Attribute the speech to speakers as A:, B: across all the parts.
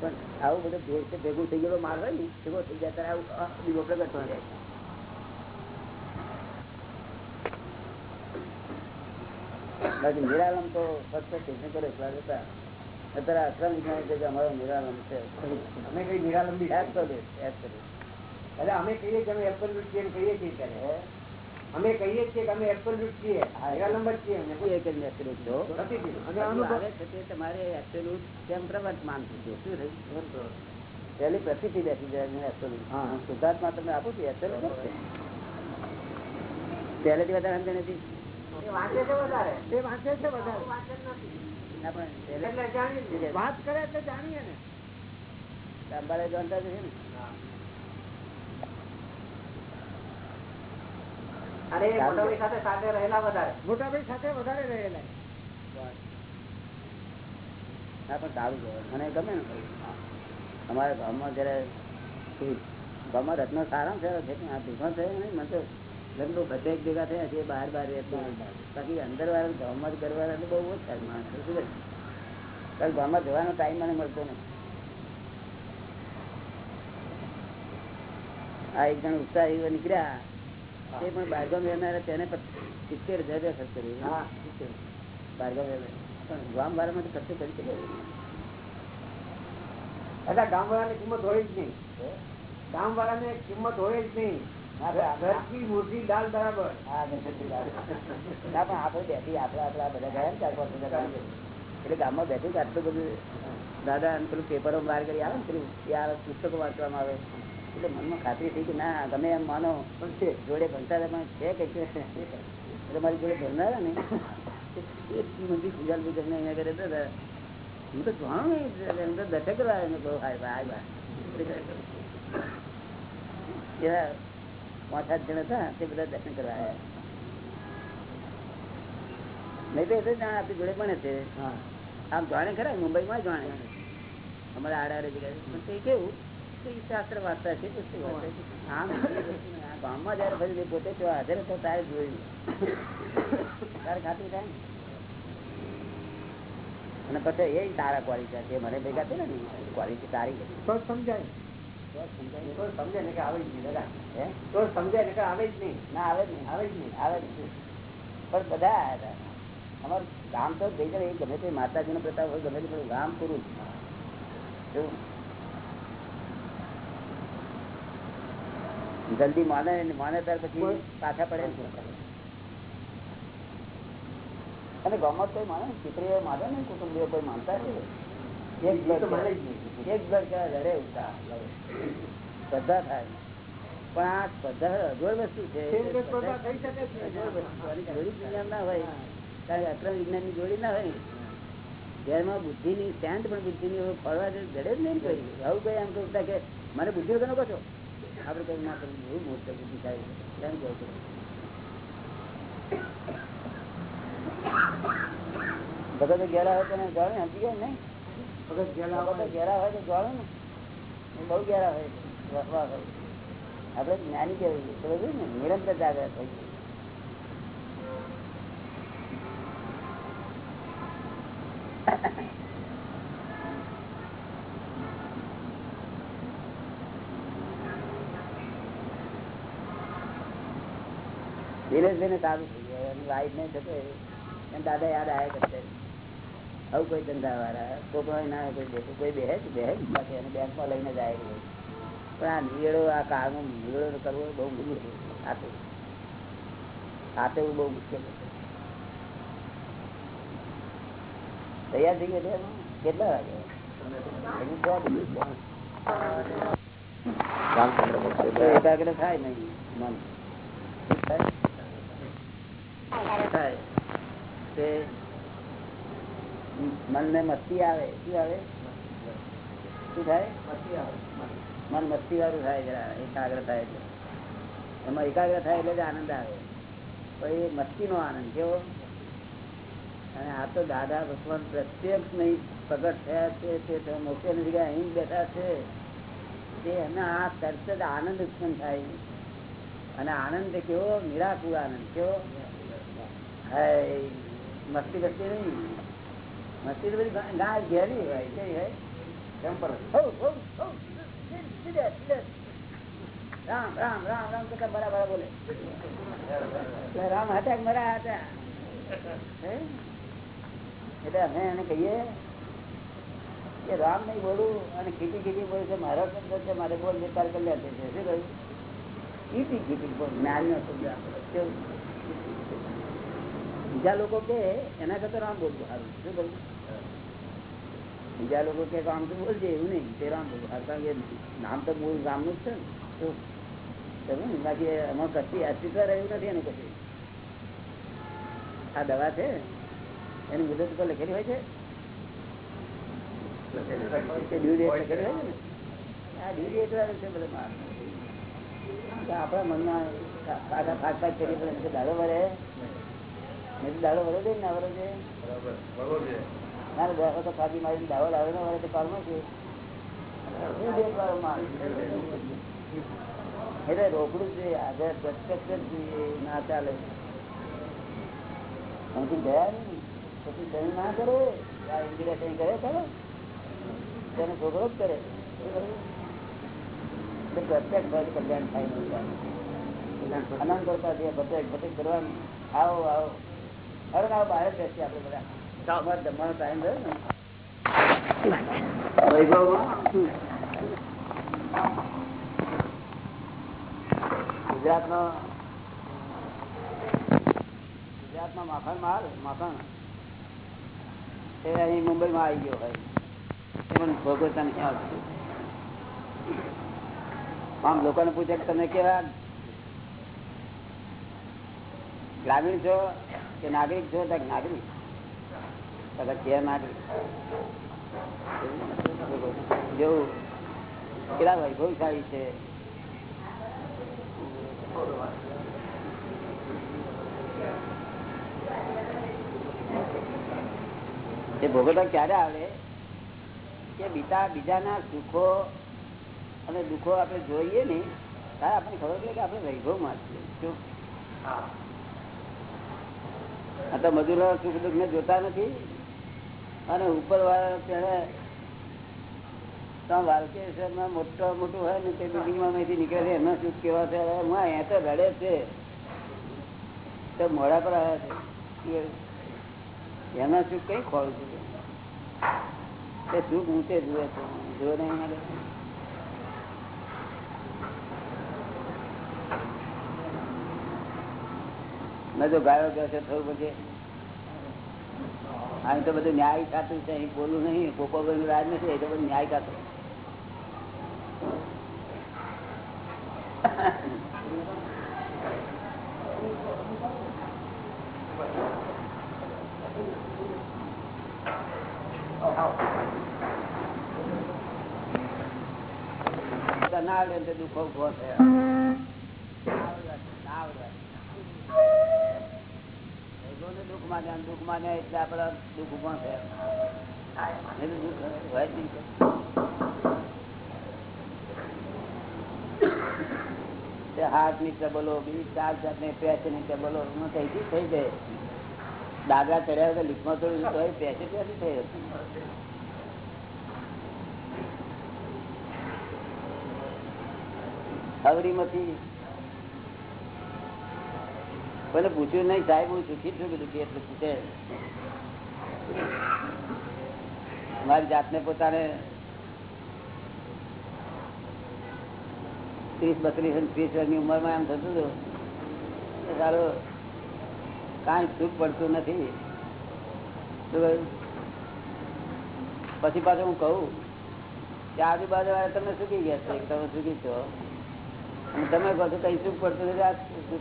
A: પણ આવું બધું ભે- ભેગું થઈ ગયેલો માલ હોય ભેગો થઈ જાય, ત્યારે આવું દીવો પ્રગટ થઈ જાય. બાકી નિરાલમ તો ફક્ત સ્ટેશન કરે અત્યારે વિજ્ઞાન છે કે અમારો નિરાલમ છે.
B: અમે કઈ નિરાલંબી
A: યાદ કરો યાદ કરો.
B: એટલે અમે કહીએ કે અમે છીએ કરીએ છીએ ત્યારે અમે કહીએ છીએ કે અમે એબ્સોલ્યુટ છીએ નિરાલંબ નંબર છીએ અમે.
A: કોઈ એક જ એબ્સોલ્યુટ છો.
B: અને અનુભવ
A: છે તે તમારે એબ્સોલ્યુટ તેમ પ્રવર્તમાન થઈ ગયું. શું થયું? પહેલી પ્રતિથી બેસી જાય છે એબ્સોલ્યુટ
B: હા.
A: શુદ્ધાત્મા તમે આપો છો એબ્સોલ્યુટ છે. પહેલેથી વધારે સમજે
B: નથી વાંચે છે વધારે તે વાંચે છે વધારે વાત કરે એટલે જાણીએ ને
A: અંબાલે જાણતા હશે ને?
B: અરે મોટાભાઈ સાથે સાથે રહેલા વધારે. મોટાભાઈ સાથે વધારે રહેલા.
A: હા પણ સારું છે મને ગમે ને અમારા ગામમાં જયારે ગામમાં રત્નો સારા છે છે પણ આ ભેગા થયા નહીં? મને તો લગભગ બધે એક ભેગા થયા છે બહાર બહાર બાકી અંદર વાળા ગામમાં જ ઘર વાળા બહુ ઓછા માણસ માણસો શું કારણ ગામમાં જવાનો ટાઈમ મને મળતો નથી આ એક જણ ઉત્સાહી નીકળ્યા. તે પણ બારગામ રહેનારા તેને સિત્તેર હજાર રૂપિયા ખર્ચ કર્યો. બારગામ પણ ગામ વાળામાં તો ખર્ચો કરી શકે.
B: એટલે ગામ વાળાની કિંમત હોય જ નહીં. ગામ વાળાને કિંમત હોય જ નહીં. દાલ બરાબર.
A: ના પણ આપણે બેઠી આપણે આપડા બધા ગયા ને ચાર પાંચ એટલે ગામમાં બેઠી આટલું બધું દાદા પેલું પેપરો બહાર કરી આવે ને પેલું એ પુસ્તકો વાંચવામાં આવે. એટલે મનમાં ખાતરી થઈ કે ના તમે એમ માનો. જોડે ભણતા પણ છે કે એટલે મારી જોડે ભણનારા ને. એ મંદિર પૂજા પૂજા અહીંયા કરે દાદા હું તો જાણું નહીં એમ તો દર્શન કરવા આવ્યા કહ્યું, હાય ભાઈ ભાઈ. એવા પાંચ સાત જણ હતા તે બધા દર્શન કરવા આવ્યા. નહીં તો એ તો જાણે આપણી જોડે પણ છે. આમ જાણે ખરા મુંબઈમાં જાણે. અમારા આડા જગ્યાએ. પણ તે કેવું શાસ્ત્ર વાંચતા છે પુસ્તક આમ ગામમાં જયારે ફરી પોતે હાજર હતો તારે જોયું. તારે ખાતરી થાય અને પછી એ તારા ક્વોલિટી છે મને ભેગા છે ને ક્વોલિટી તારી
B: તો સમજાય.
A: સમજાય.
B: ને. કે આવે જ નહીં દાદા.
A: હે?
B: તો જ ને કે આવે જ નહીં.
A: ના આવે જ નહીં. આવે જ નહીં. આવે જ નહીં. પણ બધા આવ્યા હતા. અમારું ગામ તો ભાઈ જાય એ ગમે તે માતાજીનો પ્રતાપ હોય ગમે તે પણ ગામ પૂરું જ. શું? જલ્દી માને માને ત્યાર પછી પાછા પડે. અને ગમત કોઈ માને દીકરીઓ માને ને કુટુંબીઓ કોઈ માનતા છે એક
B: માને.
A: એક બ્લડ લડે ઉતા સ્પર્ધા થાય. પણ આ સ્પર્ધા અજોડ વસ્તુ છે. જોડી વિજ્ઞાન ના હોય. કારણ અક્રમ વિજ્ઞાનની જોડી ના હોય. જેમાં બુદ્ધિ ની સ્ટેન્ડ પણ બુદ્ધિ ની ફરવા જડે જ નહીં કોઈ. આવું કઈ એમ કહું કે મને બુદ્ધિ વગર નો છો આપડે કઈ ના કરવું એવું મોટો બુદ્ધિ થાય. એમ કહું છું? ભગત ઘેરા હોય તો જાણે સમજી ગયા નહીં.
B: ભગત હોય.
A: ઘેરા હોય તો જાણે ને. બહુ ઘેરા હોય વસવા હોય. આપડે જ્ઞાની કહેવું સમજ ને? નિરંતર જાગ્રત થઈ ગયું દિનેશભાઈ સારું થઈ ગયું એની વાઈફ ને થતો એમ દાદા યાદ આવ્યા કરશે આવું કોઈ ધંધા વાળા કોઈ ના કોઈ બેઠું કોઈ બેહે બેહે જ એને બેંકમાં લઈને છે. પણ આ નીળો આ કાળમાં નીળો કરવો બહુ મુશ્કેલ છે. આતે આતે બહુ મુશ્કેલ છે. તૈયાર થઈ ગયા? કેટલા વાગે. એકાગ્ર થાય નહીં. મન. થાય? તે મસ્તી આવે. શું આવે? શું થાય? મન મસ્તી વાળું થાય એકાગ્ર થાય એટલે. એમાં એકાગ્ર થાય એટલે આનંદ આવે. પણ એ મસ્તી નો આનંદ કેવો? અને આ તો દાદા ભગવાન પ્રત્યક્ષ નહીં, પ્રગટ થયા છે, તે મોક્ષે નથી ગયા, અહીં બેઠા છે. તે એને આ તરત જ આનંદ ઉત્પન્ન થાય. અને આનંદ કેવો? નિરાકુર આનંદ કેવો? મસ્તી કરતી નહીં મસ્તી તો બધી ગા ઘેરી હોય સીધે. રામ રામ રામ રામ બરાબર બોલે. રામ હતા મરા હતા? એટલે અમે એને કહીએ કે રામ નહીં બોલું અને ખીટી ખીટી બોલે છે મારો શબ્દ છે મારે બોલ વિચાર કલ્યાણ થઈ છે. શું કહ્યું? ખીટી ખીટી બોલ જ્ઞાન નો શબ્દ આપણો. કેવું? બીજા લોકો કે એના કરતા રામ બોલવું સારું શું કહ્યું બીજા લોકો કે રામ તો બોલજે, એવું નહીં. તે રામ બોલવું કારણ કે નામ તો મૂળ રામનું જ છે ને? ને? બાકી એમાં કશી અસ્તિત્વ રહ્યું નથી એનું કશું. આ દવા છે? એની મુદત ઉપર લખેલી હોય છે? આપણા મનમાં પાછા ફાટ ફાટ તો દાડો ને ના મારી લાવે ને છે. એટલે રોકડું છે આગળ પ્રત્યક્ષ જોઈએ ના ચાલે. અહીંથી ગયા નહીં પછી સહી ના કરે? આ ઇન્દિરા કઈ કરે ખરો? તેને છોકરો જ કરે. પ્રત્યેક ભાઈ કલ્યાણ થાય અનંત કરતા જે પ્રત્યેક કરવાનું. આવો આવો. હવે બહાર ને. ગુજરાતનો ગુજરાતમાં માખણ માલ, માખણ. એ અહીં મુંબઈમાં આવી ગયો હોય એ પણ ભોગવતા નહીં આવતું. આમ લોકોને પૂછે કે તમે કેવા? ગ્રામીણ છો? કે નાગરિક જો નાગરિક. કે નાગરિક. જેવું કેટલા વૈભવશાળી છે. એ ભોગવતા ક્યારે આવે? કે બીજા બીજાના સુખો અને દુઃખો આપણે જોઈએ ને, ત્યારે આપણને ખબર પડે કે આપણે વૈભવમાં છીએ. શું? આ તો મજૂરો સુખ દુઃખ ને જોતા નથી. અને ઉપર વાળા ત્યારે વાલકેશ્વરમાં મોટો મોટું હોય ને તે બિલ્ડિંગમાં અહીંથી નીકળે, એમના સુખ કેવા છે? હું અહીંયા તો રડે છે. તો મોડા પર આવ્યા છે. એના સુખ કઈ ખોળું છું? તે સુખ ઊંચે જુએ છે. જો નહીં મેં તો ગાયો ગયો છે, થોડું પછી અહીં તો બધું ન્યાય ખાતું છે, અહીં બોલું નહીં, કોકો રાજ નથી, એ તો ન્યાય ખાતું. ના આવડે તો દુઃખો ઊભો થયો. ભગવાનને દુઃખ માને ને એટલે આપડે દુઃખ પણ થયા દુઃખ હોયની ટબલો બીજી ચાર ચાર ને પેચની ટબલો થઈ ગઈ, થઈ જાય દાદા ચડ્યા વગર લીફમાં થોડું તો પેચે પેચી થઈ હતી અવરીમાંથી કોઈને પૂછ્યું નહીં, સાહેબ, હું સુખી છું કે એટલે પૂછે. મારી જાતને પોતાને ત્રીસ, બત્રીસ ત્રીસ વર્ષની ઉંમરમાં એમ થતું હતું સારું, કાંઈ સુખ પડતું નથી. પછી પાછું હું કહું કે આજુબાજુ વાળા તમે સુખી ગયા છો તમે સુખી છો. તમે કઈ સુખ પડતું નથી, આ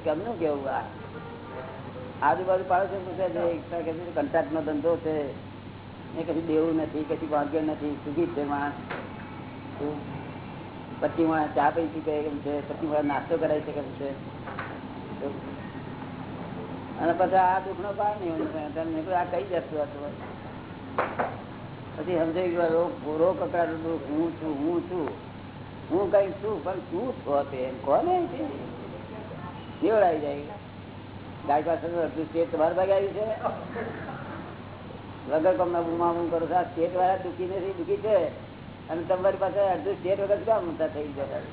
A: કેમનું કેવું આ? આજુબાજુ પાડોશી પૂછે છે કંટાટ નો ધંધો છે. એ કશું દેવું નથી, કશું ભાગ્ય નથી સુખી છે માણસ. પછી માણસ ચા પી શકે કેમ છે, પછી માણસ નાસ્તો કરાવી શકે છે. અને પછી આ દુઃખ નો પાર નહીં આ કઈ જતું હતું પછી સમજાઈ ગયો રોગ રોગ કકડાનું દુઃખ, હું છું હું છું. હું કઈ છું, પણ શું છો તે એમ કોને કેવડાવી જાય. ગાય પાસે સ્ટેટ તમારે આવ્યું છે. વગર કોમ બુમાબુમ કરો છો, આ સ્ટેટ વાળા દુઃખી નથી, દુઃખી છે. અને તમારી પાસે અડધું સ્ટેટ વગર શું કામ થઈ ગયા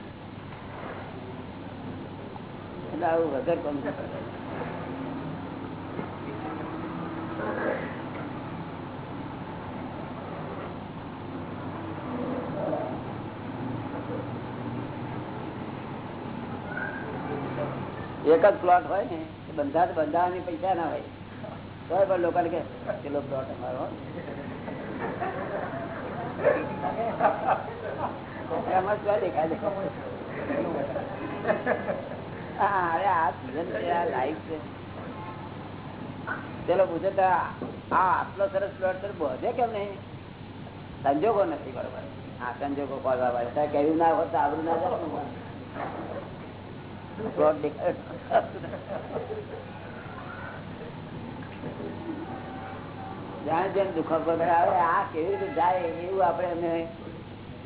A: એક જ પ્લોટ હોય ને? બંધા બંધાવાની પૈસા ના હોય. તો પણ લોકો કે પેલો પ્લોટ અમારો આ આ પેલો પૂછે આ આટલો સરસ પ્લોટ છે બોધે કેમ નહીં? સંજોગો નથી બરોબર. હા સંજોગો વાળા કેવું ના હોત આવડું ના જાય જેમ દુઃખ આવે, આ કેવી રીતે જાય એવું આપણે અમે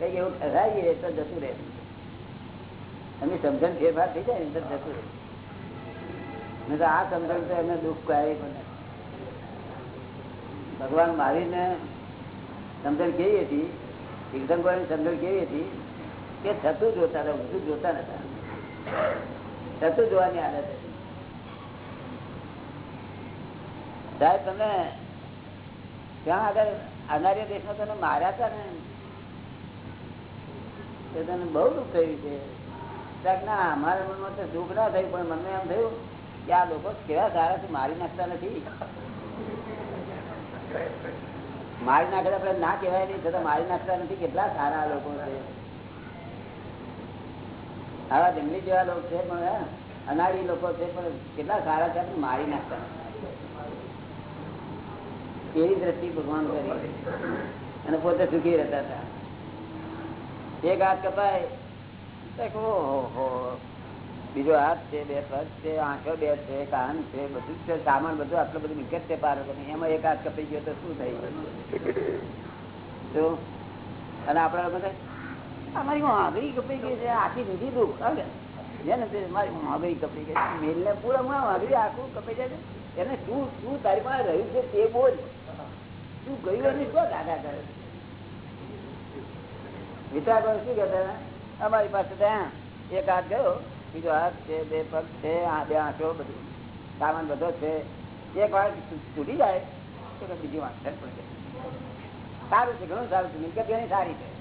A: એવું ઠરાવીએ તો જતું રહે. એમની સમજણ ફેરફાર થઈ જાય ને તો જતું રહે. તો આ સમજણ તો એમને દુઃખ કહે પણ. ભગવાન મારીને સમજણ કેવી હતી? તીર્થંકરોની સમજણ કેવી હતી? કે થતું જોતા હતા ઊંધું જોતા નતા. થતું જોવાની આદત હતી. સાહેબ, તમે ત્યાં આગળ અનાર્ય દેશમાં તમે માર્યા હતા ને? તને બહુ દુઃખ થયું છે. ના, અમારા મનમાં તો દુઃખ ના થયું, પણ મને એમ થયું કે આ લોકો કેવા સારા છે મારી નાખતા નથી. મારી નાખે તો આપણે ના કહેવાય નહીં, છતાં મારી નાખતા નથી. કેટલા સારા લોકો છે. આવા જંગલી જેવા લોકો છે પણ અનાળી લોકો છે પણ કેટલા સારા છે મારી નાખતા એવી દ્રષ્ટિ ભગવાન કરી? અને પોતે સુખી રહેતા હતા. એક હાથ કપાય. ઓહો, બીજો હાથ છે બે પગ છે આંખો બે છે કાન છે બધું છે સામાન બધું આટલું બધું નીકળ છે પારકો એમાં એક હાથ કપાઈ ગયો તો શું થઈ ગયું? અને આપણા લોકો થાય, "આ મારી આગળી ગઈ છે આખી દીધી તું આવે મારી આગળી આખું કપાઈ જાય તારી પાસે રહ્યું છે તે બોલ. એની શું કહેતા અમારી પાસે ત્યાં એક હાથ ગયો બીજો હાથ છે બે પગ છે આ બે આંખો બધું. સામાન બધો છે. એક વાર તૂટી જાય તો બીજી જાય. સારું છે ઘણું સારું છે મિલકત ઘણી સારી છે.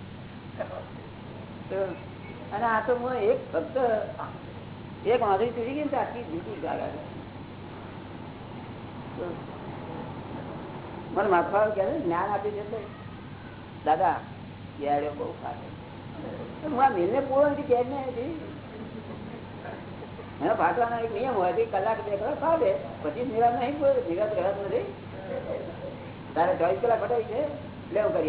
A: અને આ તો હું એક ફક્ત એક વાંધી તૂટી ગઈ ને આખી જુદી ગાળા મને માથા કે જ્ઞાન આપી છે દાદા ગેડ્યો બહુ ફાટે હું આ મિલને પૂરો નથી કે એનો ફાટવાનો એક નિયમ હોય કલાક બે કલાક ફાટે, પછી નિરાશ નહીં કોઈ નિરાશ નથી. તારે ચોવીસ કલાક ફટાવી છે. દુઃખ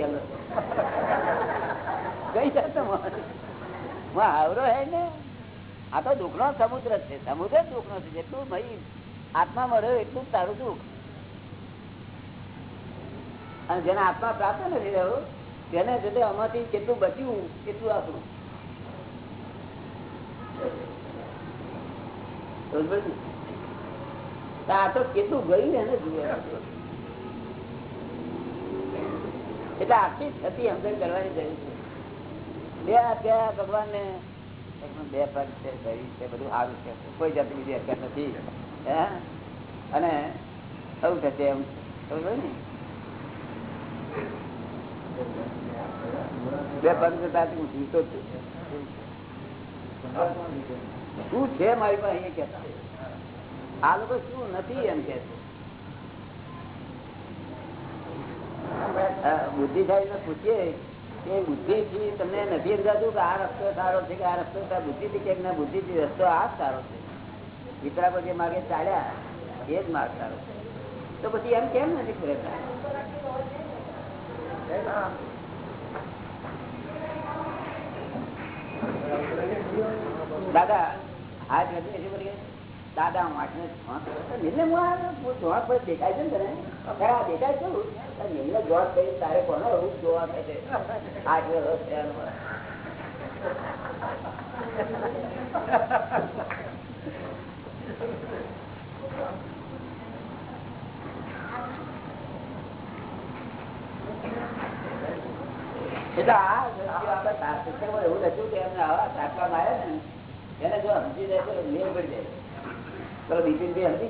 A: નો. સમુદ્ર છે. સમુદ્ર દુઃખ નો છે. જેટલું ભાઈ આત્મા મળ્યો એટલું જ તારું દુઃખ. અને જેને આત્મા પ્રાપ્ત નથી રહ્યો તેને જોડે આમાંથી કેટલું બચ્યું એટલું આપણું. આ તો કેટલું ગયું એને જુએ એટલે આખી થતી સમજણ કરવાની જરૂર છે. બે અધ્યાય ભગવાન ને બે પગ છે, શરીર છે, બધું સારું છે. કોઈ જાતની બીજી અધ્યાય નથી. હે? અને સૌ થશે એમ. સમજો ને? બે પગ હું જીવતો જ છું. શું છે મારી પાસે એ કહેતા? આ લોકો શું નથી એમ કે બુદ્ધિશાળી ને પૂછીએ. કે બુદ્ધિ થી તમને નથી સમજાતું કે આ રસ્તો સારો છે કે આ રસ્તો બુદ્ધિ થી કે ના બુદ્ધિ થી રસ્તો આ સારો છે. વિતરાકો જે માર્ગે ચાલ્યા, એ જ માર્ગ સારો છે. તો પછી એમ કેમ નથી રહેતા દાદા આજ નથી દાદા હું આઠને જોવા પર દેખાય છે ને તને? ખરા દેખાય છે નિર્ણય જોવા કરી તારે કોનો એવું જોવા કહે છે. આઠ એટલે આ શાસ્ત્રમાં એવું લખ્યું કે એમને આવા રાખવામાં આવે ને. એને જો સમજી જાય તો મેળ પડી જાય. પેલો બિપિન ભાઈ સમજી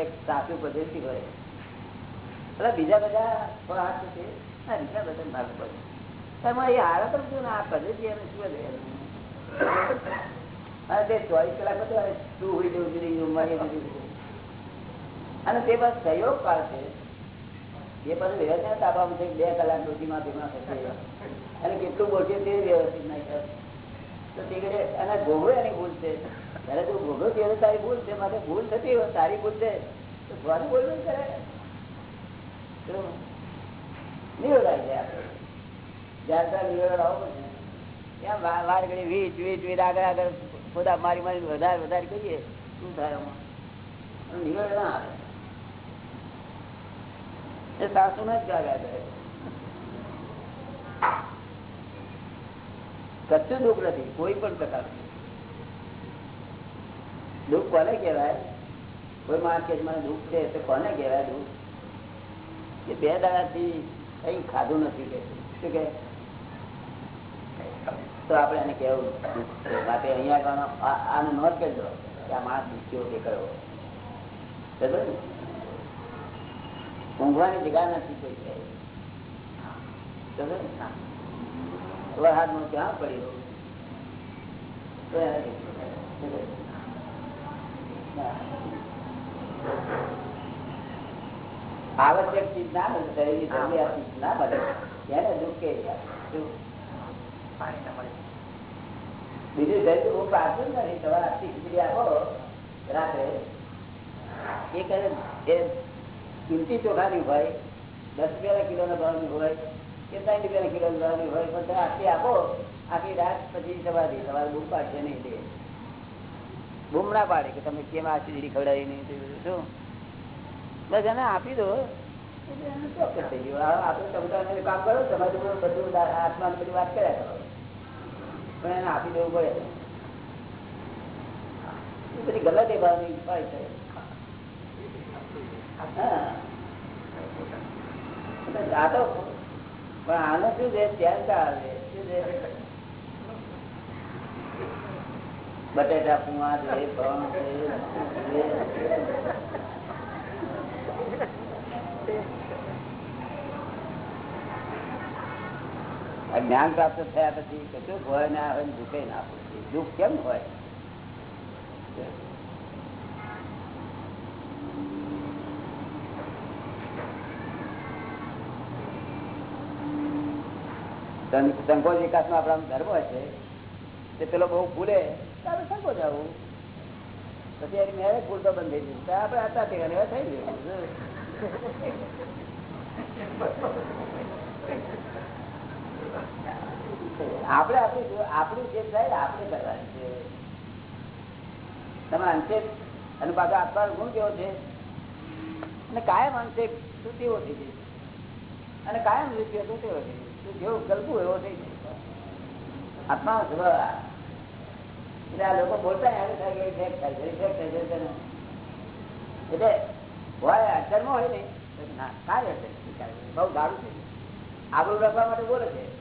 A: એક સાસુ પદ્ધતિ હોય. એટલે બીજા બધા હાથ છે? બીજા બધા મારું પડે એમાં એ હારા તો ને, આ પદ્ધતિ એને શું અને તે ચોવીસ કલાક બસ સહયોગ પાડશે એ પછી વ્યવસ્થિત તાબામાં છે બે કલાક રોટીમાં ભીમા થશે અને કેટલું બોલશે તે વ્યવસ્થિત નહીં તો તે ઘડે અને ભોગવે એની ભૂલ છે. જયારે તું ભોગવ ત્યારે તારી ભૂલ છે માટે ભૂલ થતી હોય, તારી ભૂલ છે, તો ભગવાન બોલવું કરે. નિરોધાય છે આપણે. જ્યાં ત્યાં નિરોધ આવો ત્યાં વાર ઘડી વીજ વીજ વીજ આગળ આગળ ખોદા મારી મારી વધારે વધારે કરીએ, શું થાય એ સાસુ ને જ ગાવ્યા કરે. કચ્છું દુઃખ નથી, કોઈ પણ પ્રકાર દુઃખ. કોને કહેવાય? કોઈ માણસ કે મને દુઃખ છે તો કોને કહેવાય દુઃખ? કે બે દાડાથી કઈ ખાધું નથી કે શું કે તો આપણે એને કેવું દુઃખ છે માટે અહીંયા આગળ આ- આને નોંધ કરજો કે આ માણસ દુઃખ્યો દેખાયો બરાબર ને? ઊંઘવાની જગ્યા નથી કોઈ છે બરાબર ને? વરસાદમાં ક્યાં પડ્યો તો એને આવશ્યક ચીજ ના મળે શરીરની જરૂરિયાત ચીજ ના મળે. એને દુઃખ કે બીજું શરીર હું પાછું નથી તમારે આખી ખીચડી આપો, રાત્રે. એ કહે એ કિંમતી ચોખાની હોય, દસ રૂપિયાના કિલોના ભાવની હોય, કે ત્રણ રૂપિયાના કિલોના ભાવની હોય, પણ તમે આખી આપો, આખી રાત પછી તમારી તમારે બૂમ પાડશે નહીં તે. બૂમ ના પાડે કે તમે કેમ આ ખીચડી ખવડાવી નહીં શું? બસ એને આપી દો. આપણે સમજાવવાનું કામ કરો, તમારે બધું બધું આત્મા બધી વાત કર્યા કરો. પણ એને આપી દેવું પડે એ ગલત એ ભાવની હોય છે. પણ આને શું છે? ચેનતા આવે. શું છે? બટેટા પુવા છે ફળ છે આ જ્ઞાન પ્રાપ્ત થયા પછી કશું ભય ના હોય દુઃખે ના હોય દુઃખ કેમ હોય? સંકોચ વિકાસ નો આપણા ધર્મ છે તે પેલો બહુ ભૂલે તારે સંકોચ આવું પછી એની મેરે ફૂલ તો બંધ થઈ ગયું આપડે હતા તે થઈ ગયું. આપણે આપણી આપણું જે થાય આપણે કરવાની છે. તમે અંશે અને પાછો આત્માનો ગુણ કેવો છે? અને કાયમ અંશે તેવો થઈ જઈશ અને કાયમ રીતે તેવો થઈ જઈશ જેવું કલ્પું એવો થઈ જાય આત્મા સ્વભાવ. એટલે આ લોકો બોલતા એવું થાય કે છે, છે એટલે હોય અક્ષરમાં હોય ને ના કાંઈ અસર બહુ દારૂ છે. આબરૂ રાખવા માટે બોલે છે.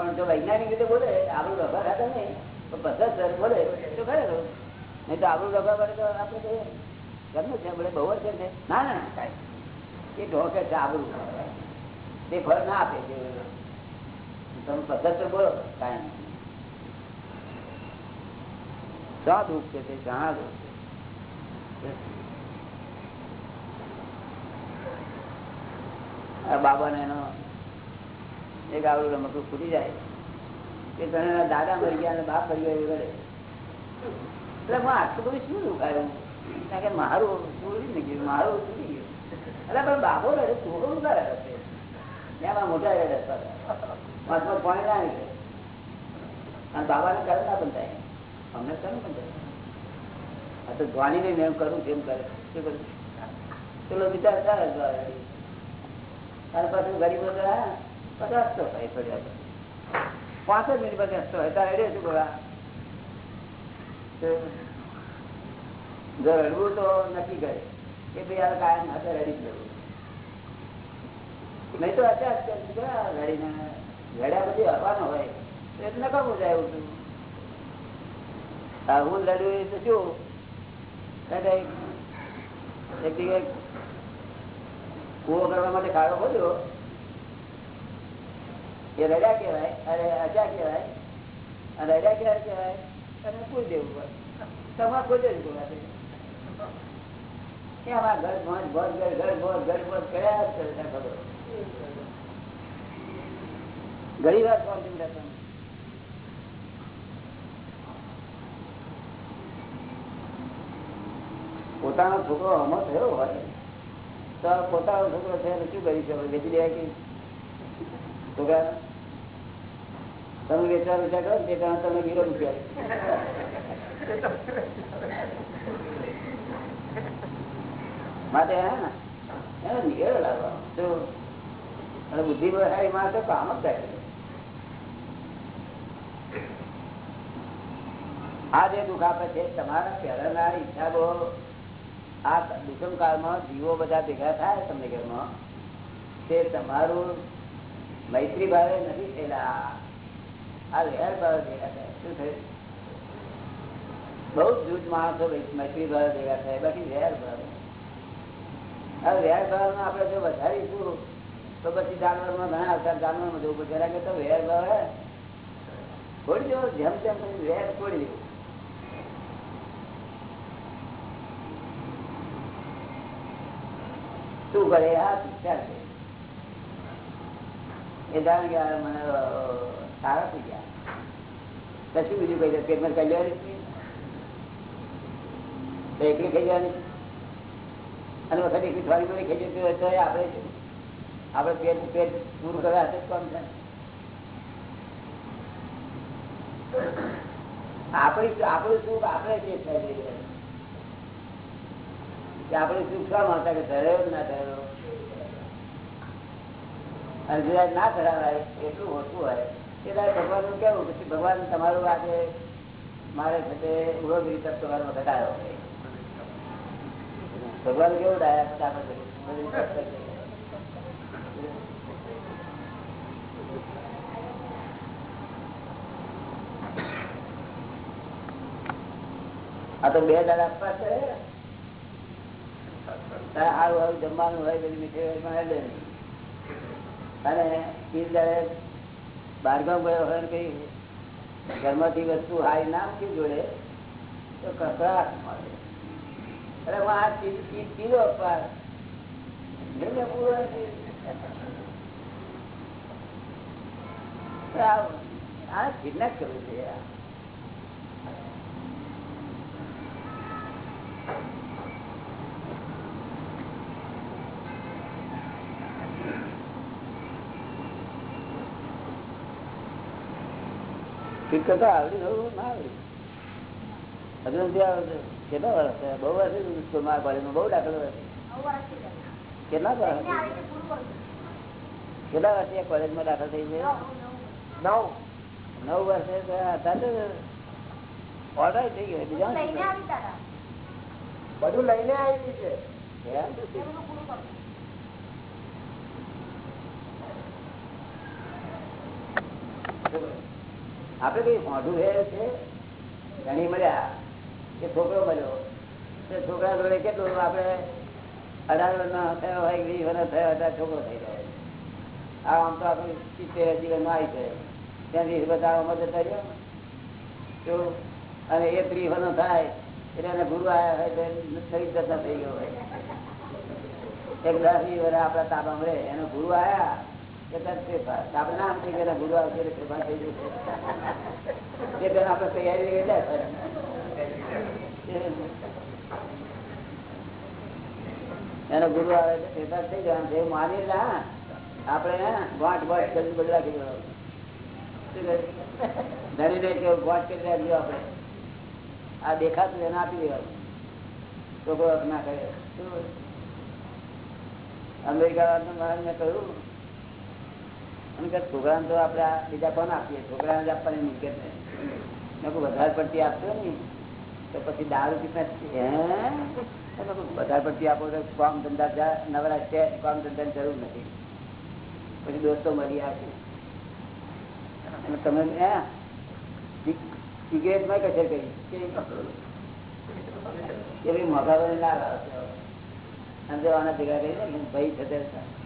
A: પણ જો વૈજ્ઞાનિક રીતે બોલે આપણું રખવા ખાતા નહીં, તો પદ્ધત બોલે, તો ખરેખર નહીં તો આપણું રખવા માટે તો આપણે ગમે છે બોલે, બહુ છે ને. ના એ ઢોકે છે આબરૂ તે ફળ ના આપે. છે તમે પદ્ધત બોલો, કાંઈ શા દુઃખ છે તે? ઘણા દુઃખ છે? બાબાને એનો એક આવડું રમકડું ફૂટી જાય. કે ઘણા દાદા મરી ગયા અને બાપ મરી ગયો કરે એટલે હું આટલું બધું શું દુખાયું કારણ કે મારું છોડી ને ગયું, મારું છૂટી ગયું. એટલે પણ બાપો રડે થોડું ના રડે એમાં મોટા રડે મહાત્મા પાણી ના નીકળે. અને બાબાને કરે ના બંધાય અમને કરે બંધાય તો ધ્વાની ને એમ કરું કેમ કરે. શું કરું? ચલો વિચાર દ્વારે. અને પાછું ગરીબો તો હા, તો હસતો થાય પાંચ મિનિટ પચાસ તો હોય તારે રેડે શું બોલા જો તો નક્કી કરે કે ભાઈ કાયમ હાથે રડી જ નહીં તો અત્યારે રડીને રડ્યા પછી હવાનો હોય. એટલે નકામું જાય એવું છું. હા લડ્યું એ તો શું? એક જગ્યાએ કૂવો કરવા માટે કાળો ખોલ્યો એ રજા કહેવાય અરે અજા કહેવાય, અને રજા ક્યારે કહેવાય, અને કોઈ દેવું પડે તમારે કોઈ દેવું પડે કે આમાં ઘર ભોજ ભોજ ઘર ઘર ભોજ ઘર ભોજ કર્યા જ કરે ખબર ઘણી વાર કોન્સન્ટ્રેશન પોતાનો છોકરો અમો થયો હોય, તો પોતાનો છોકરો છે શું કરી શકો? વેચી દેવાય કે? છોકરા તમે વેચવા વેચા કરો તે કારણ તમે ગીરો રૂપિયા. માટે હે ને? એને નિવેડો લાવવાનો. જો, અને બુદ્ધિ સારી માં તો કામ જ થાય. આ જે દુઃખ આપે છે, તમારા પહેલાના હિસાબો આ દુષ્મ કાળમાં જીવો બધા ભેગા થાય તમને ઘરમાં, તે તમારું મૈત્રી ભાવે નથી થયેલા. આ વેર ભાવે ભેગા થાય. શું થયું? બહુ જ જૂથ માણસો મૈત્રી ભાવે ભેગા થાય, બાકી વેર ભાવે. આ વેર ભાવમાં આપણે જો વધારીશું, તો પછી જાનવરમાં ઘણા અવતાર જાનવરમાં જવું પડશે. એના કરતા વેર ભાવે છોડી દેવો જેમ તેમ વેર છોડી દેવું. શું કરે? આ શિક્ષા છે. એ જાણ કે આ મને સારા થઈ ગયા. પછી બીજું કહી પેટમાં ખાઈ લેવાની એકલી ખાઈ જવાની. અને વખત એકલી થોડી થોડી ખાઈ જતી હોય તો આપણે આપણે પેટ પેટ પૂરું કરવા હાથે કામ છે આપણી આપણું સુખ આપણે જે થઈ આપણે સુખ શા માનતા કે ધરાયો ના ધરાયો અને ના ધરાવાય, એટલું હોતું હોય. ભગવાનનું કેવું પછી ભગવાન તમારું આજે મારે વખત ભગવાન કેવું ડાયા? આ તો બે દાડા આપવા છે. સારું સારું જમવાનું હોય, બધી મીઠાઈ અને તીન દાડે બારગામ ગયો હોય કઈ ઘરમાંથી વસ્તુ હારી ના મૂકી જોડે, તો કકડાટ મળે. અરે હું આ પીલો પાર જેને પૂરો આ કિડનેપ કરવું છે યાર. ફિટ આવડી નવું ના આવડી. હજુ આવડે કેટલા વર્ષ થયા? બહુ વર્ષ મારા કોલેજમાં બહુ દાખલો કેટલા વર્ષ કેટલા વર્ષે કોલેજમાં દાખલ થઈ છે?
C: નવ.
A: નવ વર્ષે ઓર્ડર થઈ ગયો. બીજા
C: બધું લઈને આવી છે.
A: એમ? આપડે કઈ મોઢું હે છે? ઘણી મળ્યા કે છોકરો મળ્યો. છોકરા જોડે કેટલું આપડે અઢાર વર્ષના થયો હોય, વીસ વર્ષ થયો હતા છોકરો થઈ ગયો. આમ તો આપણે સિત્તેર જીવનમાં આવી છે. ત્યાં વીસ બતાવવામાં જતા રહ્યો તો અને એ ત્રીસ વર્ષનો થાય, એટલે એને ગુરુ આવ્યા હોય, તો થઈ જતા થઈ ગયો હોય. એક દસ વીસ વર્ષ આપણા તાબામાં રહે. એનો ગુરુ આવ્યા એનો ગુરુ આવે ફેરફાર થઈ જવાનું. જે માની ના આપડે ગોઠ ગોઠ કરી બધું રાખી દેવાનું. ધરીને કે ગોઠ કરી રાખજો આપડે આ દેખાતું એને આપી દેવાનું. છોકરો ના શું? અમેરિકા વાળાને મહારાજને કહ્યું છોકરાને તો આપણે બીજા કોણ આપીએ. છોકરાને જ આપવાની મિલકત નહીં વધારે પડતી આપશો ને તો પછી દારૂ પીતા વધારે પડતી આપો તો કામ ધંધા નવરા છે. કામ ધંધાની જરૂર નથી. પછી દોસ્તો મળી આવશે. અને તમે હે? સિગરેટમાં કચર કરી? કે ભાઈ મગાવો ના અને જો ભેગા કરીને ભાઈ છે તે એટલે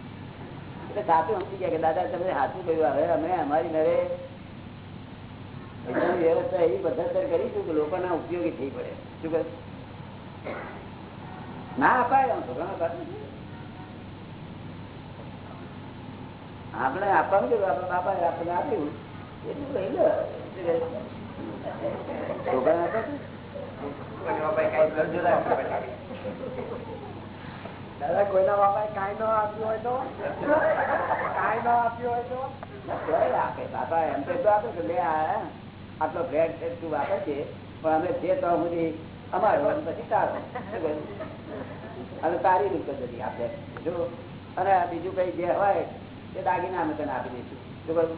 A: સાચું સમજી ગયા કે દાદા તમે સાચું કહ્યું. હવે અમે અમારી ઘરે વ્યવસ્થા એવી પદ્ધતિ કરીશું કે લોકોના ઉપયોગી થઈ પડે. શું કહે? ના અપાય આમ છોકરાને આપણે આપવાનું કીધું આપણે બાપા આપણને આપ્યું એટલું કહી લો છોકરાને
C: દાદા, કોઈના બાપા કાંઈ ન આપ્યું હોય તો? કાંઈ ન આપ્યું હોય તો?
A: આપે, બાપા એમ તો આપે લે આટલો ફ્લેટ છે, તું આપે છે, પણ અમે જે તો સુધી અમારો પછી તારો. અને તારી રીતે બધી આપે. જો, અને બીજું કઈ જે હોય તે દાગીના અમે તને આપી દઈશું. શું કહ્યું?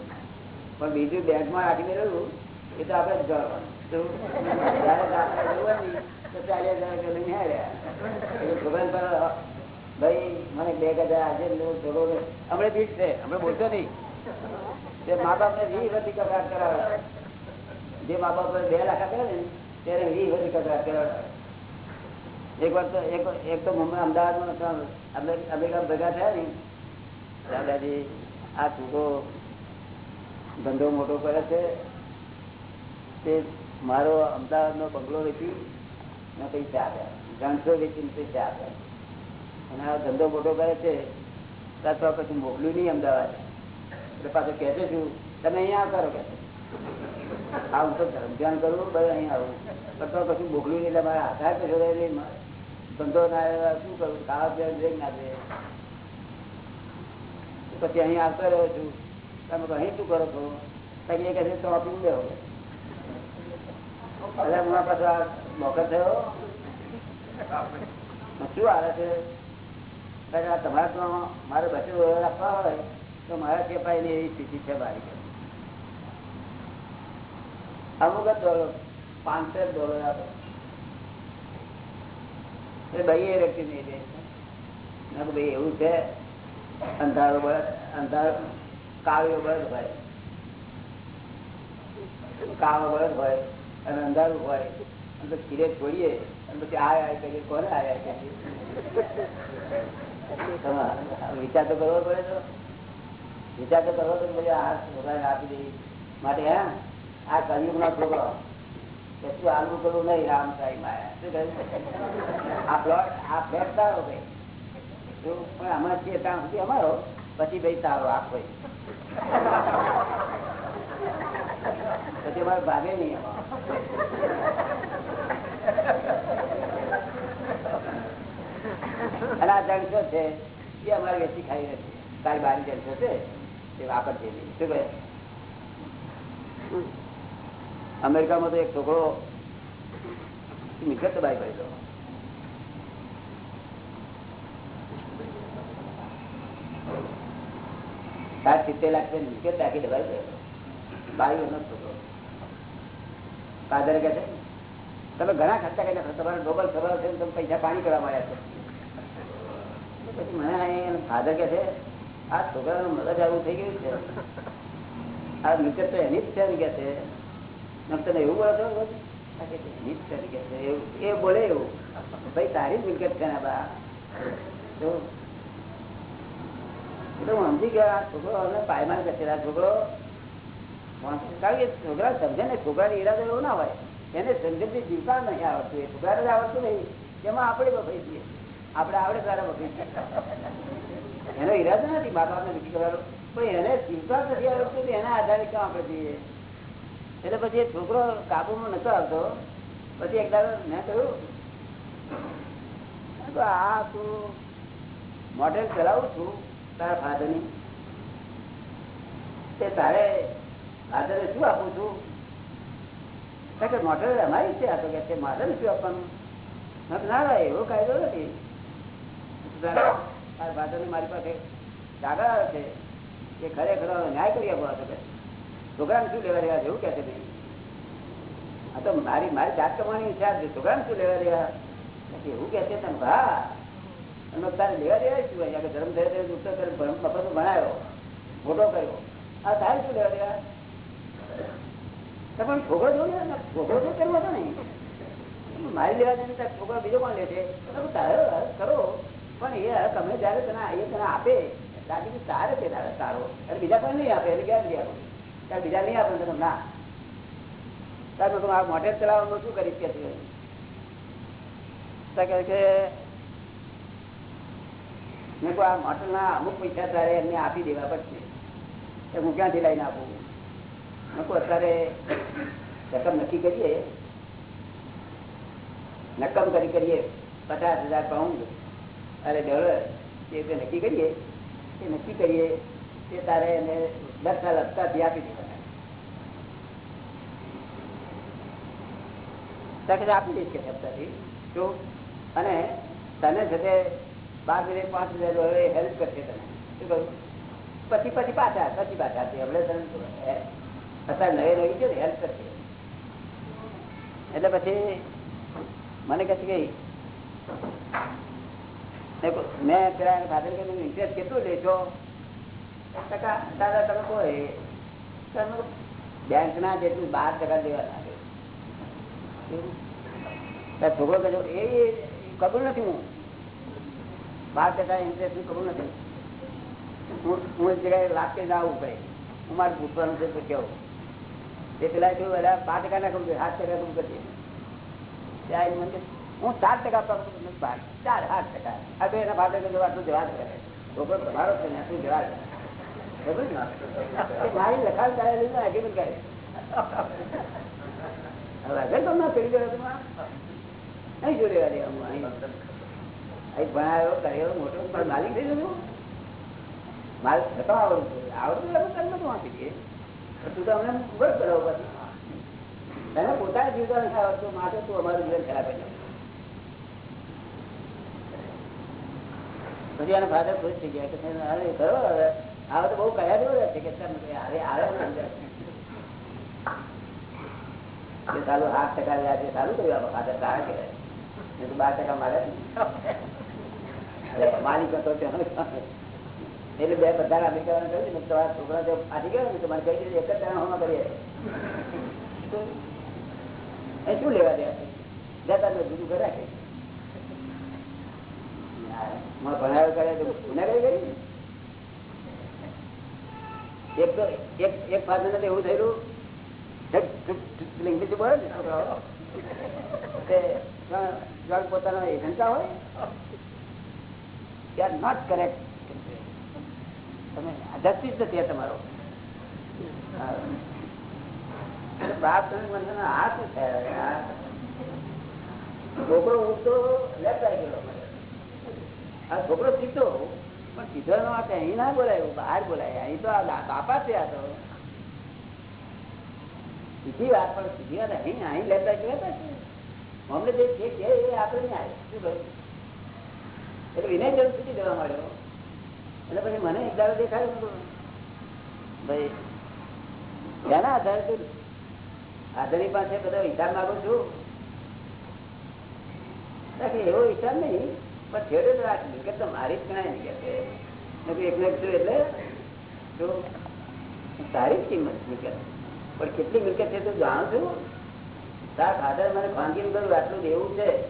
A: પણ બીજું બેંકમાં રાખીને રહ્યું એ તો આપણે જ શું? જ્યારે આપણે જોવાની તો ચાલીસ હજાર લઈને આવ્યા છોકરાને પર ભાઈ, મને બે હજાર આજે જ હમણાં બીજ છે, હમણાં બોલતો નહીં. મા બાપ ને વી વધી કકડાટ કરાવે જે મા બાપ બે લાખ આપે ને ત્યારે વી વધી કકડાટ કરાવે એક વાર તો, એક તો મમ્મી અમદાવાદમાં અમેરિકા ભેગા થયા ને, દાદાજી, આ છોકરો ધંધો મોટો કરે છે. તે મારો અમદાવાદનો બંગલો વેચી ને પૈસા આપ્યા ત્રણસો વેચીને પૈસા આપ્યા અને આ ધંધો મોટો કરે છે અથવા પછી મોકલ્યું નહીં અમદાવાદ. એટલે પાછું કહે છે તમે અહીંયા કરો. કે આ હું તો ધ્યાન કરું ભાઈ અહીંયા આવું. અથવા પછી મોકલ્યું નહીં તમારે આધાર કશો ધંધો ના શું કરું ખાવા પીવા ના દે. પછી અહીં આવતો રહ્યો છું. તમે અહીં શું કરો છો? પછી એ કહે છે, તો આપી દેવો એટલે હું પાછો આ મોકલ થયો? શું આવે છે? તમારે તો મારે બસો આપવા હોય, તો મારા ચેપાઈ ને એવી સ્થિતિ છે મારી અમુક જ ડોલર પાંચસો ડોલર આપે એ ભાઈ એ વ્યક્તિ નહીં દે ભાઈ, એવું છે? અંધારો બળદ અંધારો કાળિયો બળદ ભાઈ. કાળો બળદ હોય અને અંધારું હોય અને પછી ખીરે છોડીએ, અને પછી આ કરીએ કોને આ કરીએ વિચાર તો કરવો પડે તો. વિચાર તો કરવો પછી આ છોકરાને આપી દઈ માટે, હા. આ કલયુગ નો છોકરો કશું આલવું કરવું નહીં, રામ સાહેબ માયા. શું આ પ્લોટ આ ફ્લેટ તારો ભાઈ પણ અમારે છીએ ત્યાં સુધી અમારો. પછી ભાઈ તારો આ કોઈ પછી અમારે ભાગે નહીં એમાં. અને આ જણસો છે એ અમારે વેચી ખાઈ નથી. તારી બારી જણસો છે એ વાપરજે શું કહે? અમેરિકામાં તો એક છોકરો મિલકત દબાઈ પડેલો સાત સિત્તેર લાખ મિલકત રાખી દબાઈ બાઈ વર્ષનો છોકરો. ફાધર કે છે, તમે ઘણા ખર્ચા કરી નાખો તમારો ડોબલ સરળ છે તમે પૈસા પાણી કરવા મળ્યા છે. પછી મને ફાધર કે છે, આ છોકરાનું મગજ આવું થઈ ગયું છે. આ મિત્ર તો એની જ છે કે છે. તને એવું બોલો એની એ બોલે એવું. ભાઈ, તારી જ મિલકત છે ને બા. હું સમજી ગયા. છોકરો અમને પાયમાન કરશે આ છોકરો કારણ કે છોકરા સમજે ને, છોકરાનો ઈરાદો એવો ના હોય. એને સમજણથી જીવતા નહીં આવડતું. એ છોકરાને આવડતું નહીં. એમાં આપણે બફાઈ છીએ આપણે આવડે ત્યારે વકીલ એનો ઈરાદો નથી મા બાપને દુઃખી કરવાનો પણ એને ચિંતા નથી તો એના આધારે કેમ આપણે જઈએ? એટલે પછી છોકરો કાબુમાં નતો આવતો. પછી એક દાડો મેં કહ્યું આ તું મોડેલ ચલાવું છું તારા ફાધરની તે તારે ફાધરને શું આપું છું? કે મોટર અમારી છે આ તો કે મારે શું આપવાનું? ના ના, એવો કાયદો નથી. તારા મારી પાસે જાગા છે કે ખરેખર ન્યાય કરી આપવા તો છોકરાને શું લેવા છે એવું કે છે નહીં આ તો મારી મારી જાત કમાણી છે આ. છોકરાને શું લેવા રહ્યા એવું કે છે તમે, હા તારે લેવા દેવા શું હોય કે ધર્મ ધરે ઉત્તર કરે મફત ભણાયો મોટો કર્યો. આ તારે શું લેવા તો પણ છોકરો જો ને, છોકરો તો કરવો હતો ને મારી લેવા જઈને છોકરો બીજો કોણ લે છે? કરો. પણ એ તમે જયારે તને એ તને આપે દાદી તારે છે તારે સારો અને બીજા કોઈ નહીં આપે એટલે ક્યાં આપે? ત્યારે બીજા નહીં આપે તમે ના. ત્યારે મેં કહ્યું, આ મોટર ચલાવવાનું શું કરીશ કે મેં કહું આ મોટરના અમુક પૈસા તારે એમને આપી દેવા પડશે. તો હું ક્યાંથી લઈને આપું? મેં કહું અત્યારે રકમ નક્કી કરીએ. નક્કમ કરી કરીએ પચાસ હજાર પાઉન્ડ અરે ડોલર નક્કી કરીએ, એ નક્કી કરીએ તે તારે એને દસ સાલ હપ્તાથી આપી દેવાના. આપી દઈશ કે હપ્તાથી શું અને તને સાથે બાર મિનિટ પાંચ હજાર ડોલર હેલ્પ કરશે તને. શું કહ્યું પછી પછી પાછા પછી પાછા હમણે તને અત્યારે નવે નવી છે ને હેલ્પ કરશે. એટલે પછી મને કહે છે કે મેં પેલા ફાધર કે ઇન્ટરેસ્ટ કેટલું લેશો? ટકા દાદા તમે કહો એ. બેંક ના જેટલું બાર ટકા દેવા લાગે. છોકરો કહેજો એ કબૂલ નથી હું. બાર ટકા ઇન્ટરેસ્ટ કબૂલ નથી. હું એક જગ્યાએ લાગે ના આવવું પડે. હું મારે પૂછવાનું છે તો કેવું? તે પેલા જોયું બાર ટકા ના કબૂલ સાત ટકા કબૂલ કરીએ. ત્યાં કહે, હું સાત ટકા પ્રાપ્ત કરું છું. ચાર, આઠ ટકા. આ બે એના ભાગે આટલું જવાબ કરે છોકરો તમારો છે ને આટલું ખબર ને? મારી લખાણ કરેલી ને એગ્રીમેન્ટ કરે. હવે તો ના કરી ગયો નહીં જોડે વાળી હું અહીં ભણાયો કર્યો, મોટો, પણ માલિક થઈ ગયો. માલ થતો આવડતું આવડતું લગન કરી બધું વાંચી ગયે તું તો અમને બસ કરાવો પછી તને પોતાના જીવતા નથી આવડતું. માટે તું અમારું જીવન ખરાબ કરી પછી એના ફાધર ખુશ થઈ ગયા કે અરે કરો, હવે આવે તો બહુ કયા જેવું રહેશે કે આવે આવે સાલું આઠ ટકા વ્યાજે સારું કર્યું ફાધર સારા કહેવાય. બાર ટકા મારે માલિક હતો એટલે બે બધા આપી કરવાનું કહ્યું ને તમારા છોકરા જો ફાટી ગયો ને તમારે કહી દીધું, એક જ ટાણા હોમાં કરીએ એ શું લેવા દે જતા તો જુદું ભણાવ્યો કરે તો ગુનેગારી કરી? એક તો એક એક ફાધર ને એવું થયેલું. ઇંગ્લિશ બોલે ને છોકરાઓ પોતાનો એજન્ટા હોય નથી તમારો. હા. એટલે બાપ તમે મને ના આ શું થયા? આ છોકરો લેફ્ટ આવી ગયેલો આ છોકરો સીધો પણ સીધો નો માટે અહીં ના બોલાયું બહાર બોલાય. અહીં તો આ બાપા છે આ તો. સીધી વાત, પણ સીધી વાત અહીં અહીં લેતા કહેતા છે. અમને જે છે એ આપણે નહીં આવે શું કહ્યું? એટલે વિનય જરૂર સુધી જવા માંડ્યો. એટલે પછી મને એક દાડો દેખાયો ભાઈ એના આધારે તું આધારી પાસે બધા હિસાબ માગું છું. એવો હિસાબ નહીં. પણ કેટલી મિલકત છે તું જાણું છું? તાર ફાધર મને ખાનગી કહ્યું, આટલું દેવું છે.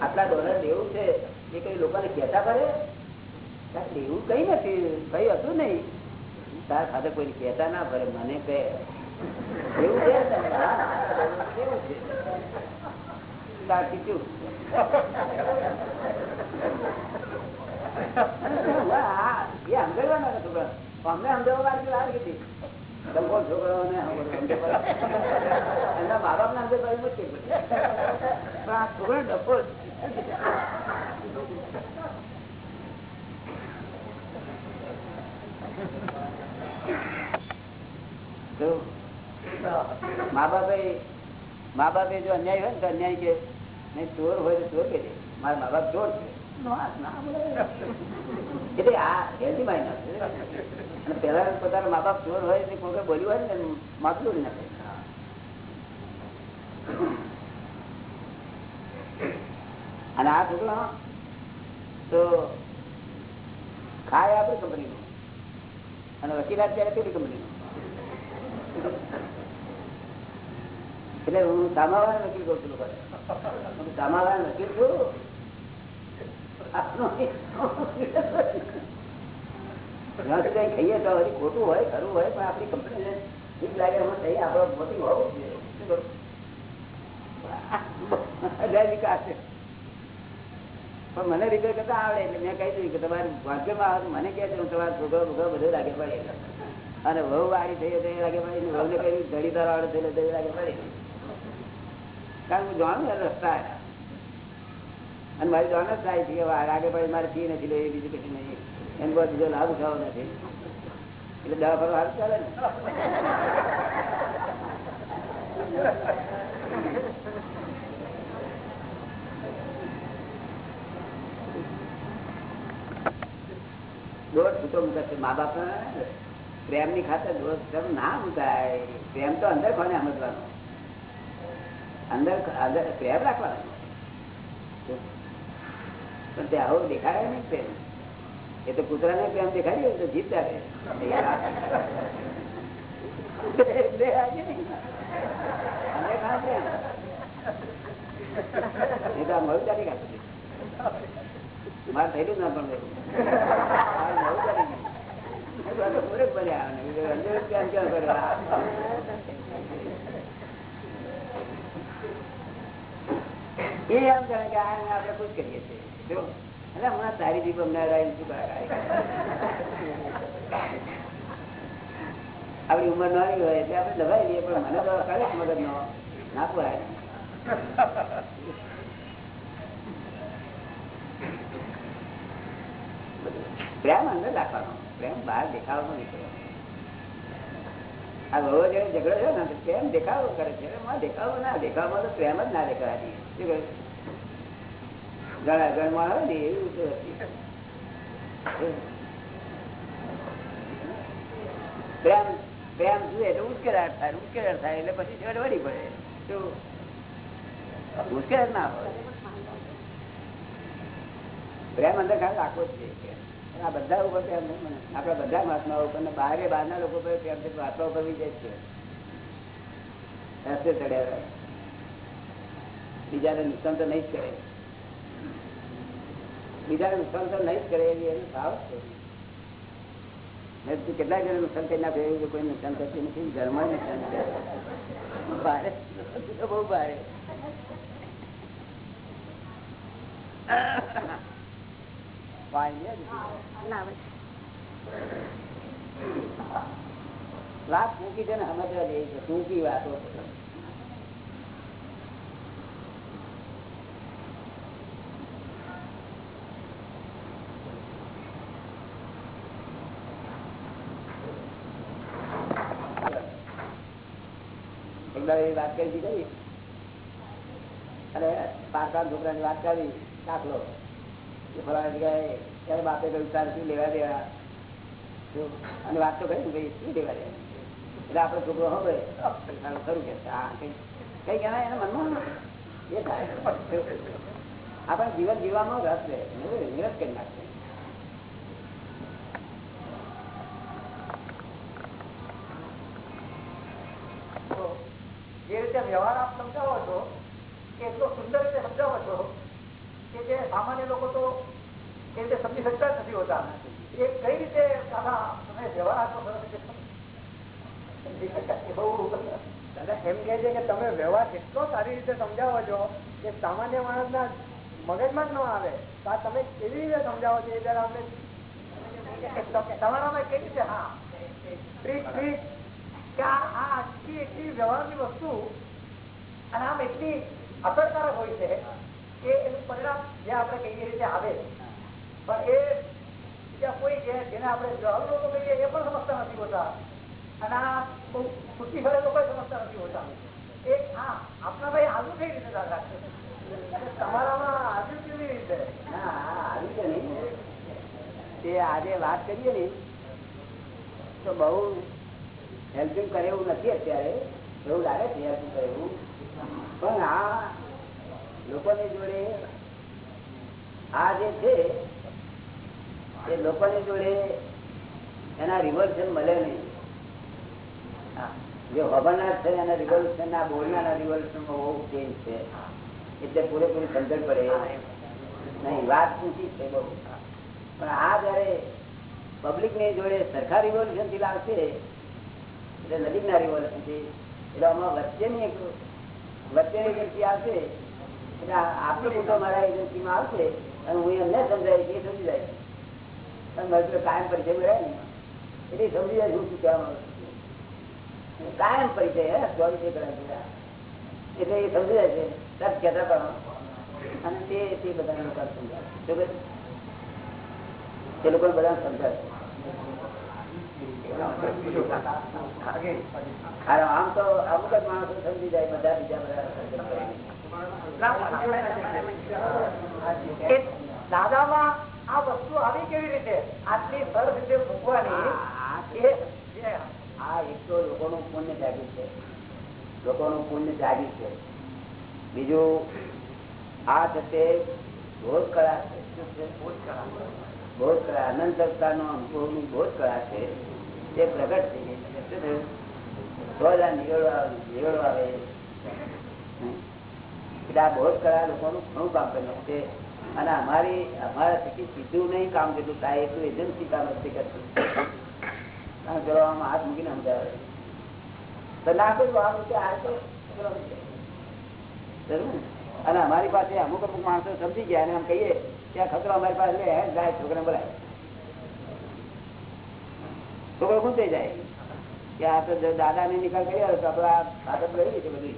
A: આટલા ડોલર દેવું છે. એ કઈ લોકોને કહેતા કરે દેવું કઈ નથી. કઈ હતું નહીં. તાર ફાધર કોઈ કહેતા ના ભરે મને કહે. એવું છે. અમને એમના મા બાપ ને મા બાપે મા બાપે જો અન્યાય હોય ને તો અન્યાય કે નહીં ચોર હોય તો ચોર કે મારા મા બાપ ચોર છે. નો ના. એટલે આ હેલ્ધી માઇન્ડ અને પેલા પોતાના મા બાપ ચોર હોય એટલે કોઈ બોલ્યું હોય ને માથું જ નથી અને આ છોકરો તો ખાય આપણી કંપનીનું. અને વકીલાત ત્યારે પેલી કંપનીનું. એટલે હું સામાવાળા વકીલ કઉ છું લોકો નથી ખાઈએ તો હજી ખોટું હોય, ખરું હોય, પણ આપણી કંપનીને ઠીક લાગે, એમાં થઈ આપણે મોટી હોવું જોઈએ. પણ મને રિપેર કરતા આવડે એટલે મેં કહી દીધું કે તમારે ભાગ્યમાં આવે મને કહે છે, હું તમારો છોકરો છોકરો બધું લાગે પડે અને વહુ વાળી થઈ લાગે પડે વહુને કહ્યું ઘડીદાર આવડે થયેલો લાગે પડે કારણ હું જાણું રસ્તા અને મારી જાણ જ થાય છે કે આગળ પછી મારે ફી નથી લે બીજું કશું નહીં. એમ કોઈ બીજો લાભ ઉઠાવો નથી. એટલે દવા ફરવા સારું ચાલે ને? મા બાપ પ્રેમની ખાતર દોષ ના મૂકાય. પ્રેમ તો અંદર કોને સમજવાનો? અંદર અંદર પ્રેમ રાખવાનો પણ તે આવું દેખાડે નહીં પ્રેમ. એ તો કૂતરા ને પ્રેમ દેખાડી તો જીત ચાલે બે આજે નહીં. અંદર કાં પ્રેમ? એ તો આ મળું મારે થયેલું ના પણ એ એમ કરે કે આ આપણે ખુશ કરીએ છીએ. જો. એટલે હમણાં તારી દીપ અમને? આપણી ઉંમર નાની હોય એટલે આપણે દબાઈ લઈએ, પણ મને તો કરે મદદ નો નાખવું આવે પ્રેમ અંદર રાખવાનો. પ્રેમ બહાર દેખાવાનો નીકળ્યો આ બહુ જયારે ઝઘડો છે ને પ્રેમ દેખાવો દેખાવો ના, દેખાવામાં તો પ્રેમ જ ના દેખાવાની શું જુએ એટલે ઉશ્કેરાટ થાય, ઉશ્કેરાટ એટલે પછી વળી પડે. તો ઉશ્કેરાટ ના હોય. પ્રેમ અંદર ખાલી રાખવો જ છે. આ બધા ઉપર પ્રેમ નહીં મને આપણા બધા મહાત્મા ઉપર ને બહારે બહારના લોકો પર પ્રેમ છે આત્મા ઉપર વિજય છે. રસ્તે ચડ્યા બીજાને નુકસાન તો નહીં જ કરે. બીજાને નુકસાન તો નહીં જ કરે એવી એનો ભાવ છે. કેટલાક જણ નુકસાન કરી નાખે એવું કોઈ નુકસાન કરતી નથી. ઘરમાં નુકસાન કરે ભારે. બહુ ભારે. પાણી લે વાત ટૂંકી છે ને સમજવા જેવી છે ટૂંકી વાતો. વાત કરી દીધી. અને પાકા છોકરાની વાત કરી દાખલો. તો એ આપણે જીવન જીવવામાં રસ રહે નિરસ કરી નાખશે
C: જે રીતે વ્યવહાર આપ સમજાવો છો એટલો સુંદર રીતે સમજાવો છો કે જે સામાન્ય લોકો તો એ રીતે સમજી શકતા જ નથી હોતા. એ કઈ રીતે દાદા તમે વ્યવહાર આપો સમજી શકાય બહુ દાદા એમ કહે છે કે તમે વ્યવહાર એટલો સારી રીતે સમજાવો છો કે સામાન્ય માણસના મગજમાં જ ન આવે. તો આ તમે કેવી રીતે સમજાવો છો એ જરા અમને તમારામાં કઈ રીતે? હા. ટ્રીક ટ્રીક કે આ આટલી એટલી વ્યવહારની વસ્તુ અને આમ એટલી અસરકારક હોય છે. કે એનું પરિણામ જે આપણે કહીએ રીતે આવે. પણ એ બીજા કોઈ છે જેને આપણે જવાબ લોકો કહીએ એ પણ સમજતા નથી હોતા. અને આ બહુ ખુશી ભરે લોકો સમજતા નથી હોતા. એ હા આપણા ભાઈ આજુ કઈ રીતે દાદા તમારામાં આજુ કેવી રીતે?
A: આવી છે નહીં તે આજે વાત કરીએ ને તો બહુ હેલ્પિંગ કરે એવું નથી અત્યારે. એવું લાગે છે હેલ્પિંગ કરે એવું. પણ આ લોકોની જોડે આ જે છે, એ લોકોની જોડે એના રિવોલ્યુશન મળે નહીં. જે હવાના છે, એના રિવોલ્યુશન ના બોલના રિવોલ્યુશન બહુ ચેન્જ છે. એટલે પૂરેપૂરી સમજણ પડે. નહીં, વાત ઊંચી છે બહુ. પણ આ જયારે પબ્લિકની જોડે સરખા રિવોલ્યુશનથી લાવશે, એટલે નજીકના રિવોલ્યુશનથી એટલે આમાં વચ્ચેની એક વચ્ચેની વ્યક્તિ આવશે એટલે આ- આપણો મુદ્દો મારા એજન્સીમાં આવશે અને હું એમને સમજાય એ સમજી જાય મારે પેલો કાયમ પરિચય મળે ને એટલે સમજી જાય હું શું કહેવા માંગુ છું. કાયમ પરિચય, હે, સ્વામી જેવા. એટલે એ સમજી જાય છે તરત કહેતા પણ અને તે તે બધા લોકો સમજાવે શું કહે? તે લોકો બધાને સમજાવે આમ તો અમુક જ માણસો સમજી જાય, બધા બીજા બધા
C: દાદામાં આ વસ્તુ આવી કેવી રીતે? આટલી સરળ રીતે મૂકવાની
A: આ- એક તો લોકોનું પુણ્ય જાગ્યું છે. લોકોનું પુણ્ય જાગ્યું છે. બીજું આ થશે બોધ કળા છે? બોધ કળા. અનંતતા નો અનુભવની બોધ કળા છે. તે પ્રગટ થઈ ગઈ છે? તો નિવેડો આવે નિવેડો આવે. એટલે આ બોધ કળા લોકોનું ઘણું કામ કર્યું છે. અને અમારી અમારા થકી સીધું નહીં કામ જેટલું થાય એટલું એજન્સી કામ નથી કરતું કારણ કે હાથ મૂકીને સમજાવે? અને અમારી પાસે અમુક અમુક માણસો સમજી ગયા અને આમ કહીએ, ત્યાં ખતરો અમારી પાસે લે જાય છોકરા બોલાય. છોકરો શું થઈ જાય કે આ તો દાદા ને નિકાલ કરી તો આપડે આ આદત રહી છે બધી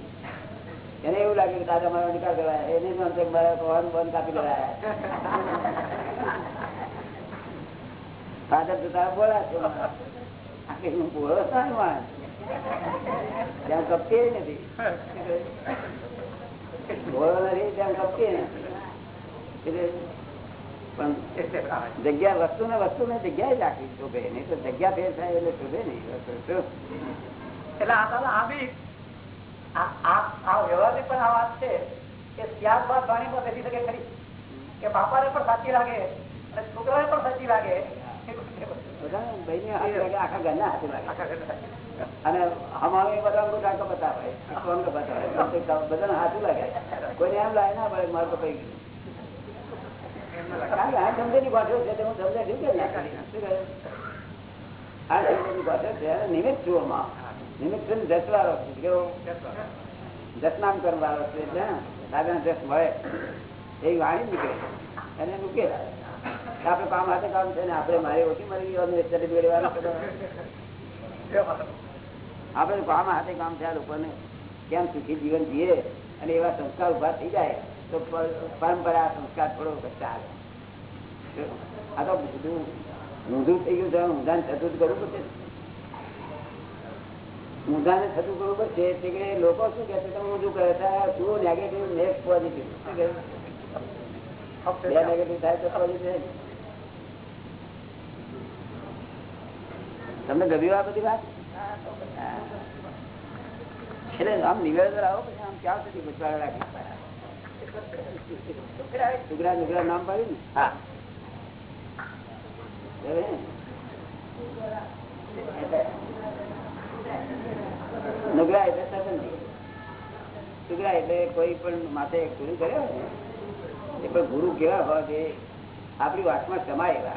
A: એને એવું લાગે કે દાદા મારો નિકાલ કરાય. એને અંતે મારા વાહન બંધ કાપી દેવાય ફાધર તો તારા બોલા છો. હું બોલો સારું માણસ. ત્યાં કપતી નથી. બોલો નથી ત્યાં કપતી નથી. પણ જગ્યા વસ્તુ ને વસ્તુ ને જગ્યાએ જ રાખવી શોભે. નહીં તો જગ્યા ફેર થાય એટલે શોભે નહીં.
C: એટલે આ દાદા આ બી આ વ્યવહારની પણ આ વાત છે કે ત્યારબાદ વાણી પર બેસી શકે ખરી. કે બાપાને પણ સાચી લાગે અને છોકરાને પણ સાચી લાગે.
A: અને અમારે બધા બતાવે, અંગો બતાવે. બધાને હાથું લાગે. કોઈને એમ લાગે ના પડે મારું કપાઈ ગયું કારણ કે આ સમજેલી ગોઠવો છે તો હું સમજાય શું કહે? આ સમજેલી ગોઠવો છે નિમિત્ત છું. નિમિત્ત છું ને જસવાળો છું. કેવો? જસનામ કરવાળો છે દાદાને જસ મળે. એ વાણી નીકળે અને મૂકે આપડે કામ હાથે કામ છે ને આપડે મારે ઓછી મળી વાળા તો આપડે તો કામ હાથે કામ છે આ લોકોને. કેમ સુખી જીવન જીએ અને એવા સંસ્કાર ઊભા થઈ જાય, તો પર- પરંપરા, સંસ્કાર થોડો ચાલે. આ તો બધું ઊંધું થઈ ગયું છે, ઊંધાને થતું જ કરવું પડશે ઊંધાને થતું કરવું પડશે એટલે કે લોકો શું કે છે, તમે ઊંધું કરે છે આ શું નેગેટિવ નેક્સ્ટ પોઝિટિવ શું કહે બે નેગેટિવ થાય તો પોઝિટિવ તમને ગમ્યું આ બધી વાત? એટલે આમ નિવેદન આવો પછી આમ ક્યાં સુધી ગુજવાડા રાખી? ટુકડા ટુકડા નામ પાડ્યું ને હા. બરાબર ને? નુગરા એટલે સંબંધી. નુગરા એટલે કોઈ પણ માથે ગુરુ કર્યો ને, એ પણ ગુરુ કેવા હોય કે આપણી વાતમાં સમાય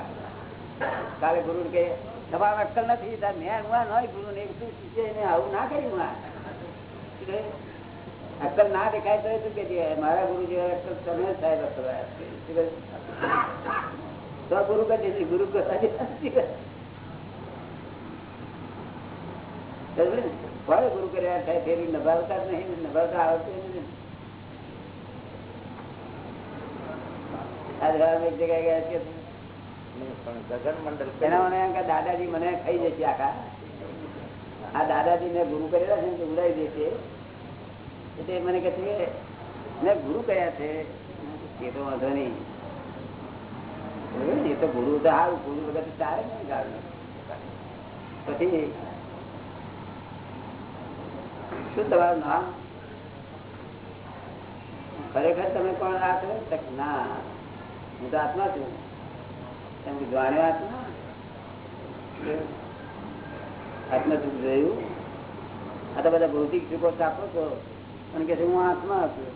A: કાલે ગુરુ કે, તમારા અક્કલ નથી મેં હું નહીં ગુરુ ને તું શીખે આવું ના કર્યું આ. અક્કલ ના દેખાય તો શું કે મારા ગુરુ જેવા અક્કલ તમે સાહેબ અક્કલ કહે? તો ગુરુ કરી ગુરુ કરી કોને ગુરુ કર્યા થાય, ફેરી નભાવતા જ નહીં નભાવતા એમ કે દાદાજી મને ખાઈ જશે આખા. આ દાદાજી ને ગુરુ કરેલા છે ને ઉડાવી દેશે એટલે મને કહે છે મેં ગુરુ કયા છે. એ તો વાંધો નહીં. એ તો ગુરુ તો સારું ગુરુ વગર ચાલે ને ગાડું પછી શું તમારું નામ? ખરેખર તમે કોણ છો તો ના. હું તો આત્મા છું. એમ કે જાણ્યો આત્મા. આત્મા સુખ જોયું આ તો બધા ભૌતિક સુખો આપો છો. પણ કે હું આત્મા છું.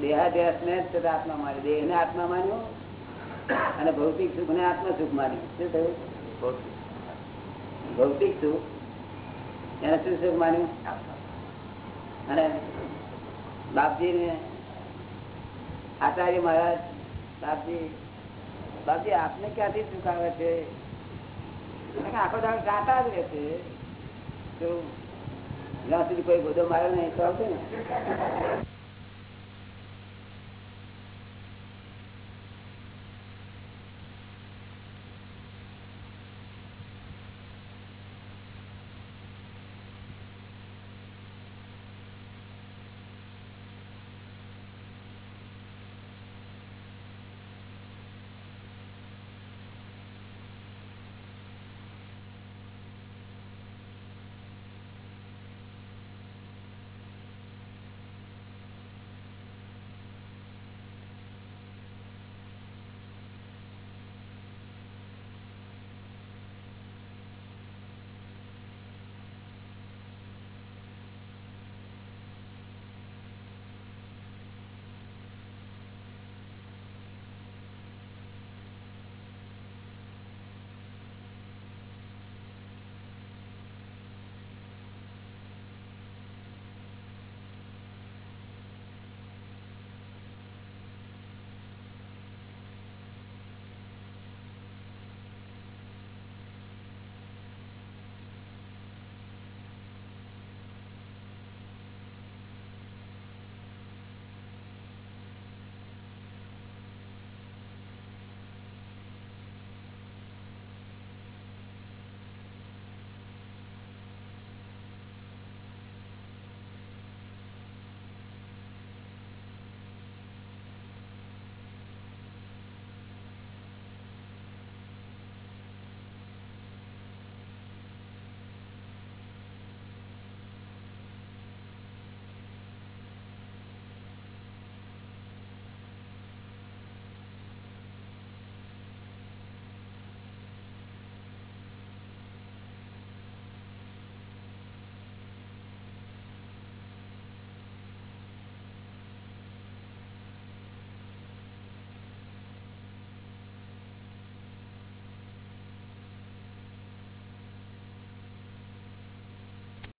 A: દેહાદ્યાસ ને જ આત્મા માન્યો દેહ ને આત્મા માન્યો. અને ભૌતિક સુખ ને આત્મા સુખ માન્યું. શું થયું? ભૌતિક સુખ. એને શું સુખ માન્યું અને બાપજી ને આચાર્ય મહારાજ, બાપજી બાપજી, આપને ક્યાંથી સુખ આવે છે આખો દાડો ગાતા જ રહેશે જ્યાં સુધી કોઈ ગોદો મારે નહીં, તો આવશે ને?